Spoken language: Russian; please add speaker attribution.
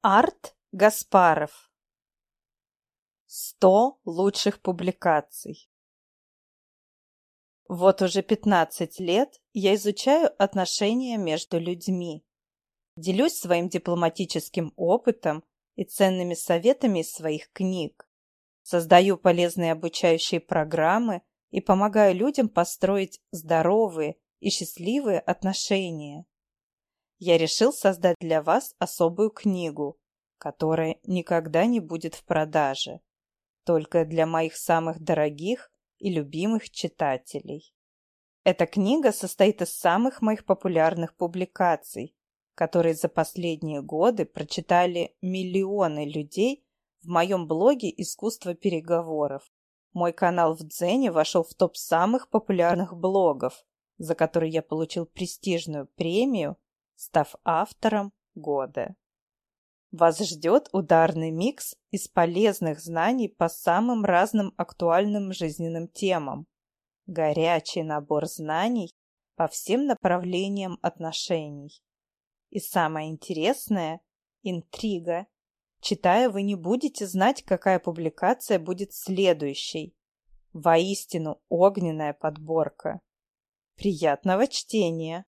Speaker 1: Арт Гаспаров. Сто лучших публикаций. Вот уже 15 лет я изучаю отношения между людьми. Делюсь своим дипломатическим опытом и ценными советами из своих книг. Создаю полезные обучающие программы и помогаю людям построить здоровые и счастливые отношения я решил создать для вас особую книгу, которая никогда не будет в продаже, только для моих самых дорогих и любимых читателей. Эта книга состоит из самых моих популярных публикаций, которые за последние годы прочитали миллионы людей в моем блоге «Искусство переговоров». Мой канал в Дзене вошел в топ самых популярных блогов, за который я получил престижную премию став автором года. Вас ждет ударный микс из полезных знаний по самым разным актуальным жизненным темам. Горячий набор знаний по всем направлениям отношений. И самое интересное – интрига. Читая, вы не будете знать, какая публикация будет следующей. Воистину огненная подборка. Приятного чтения!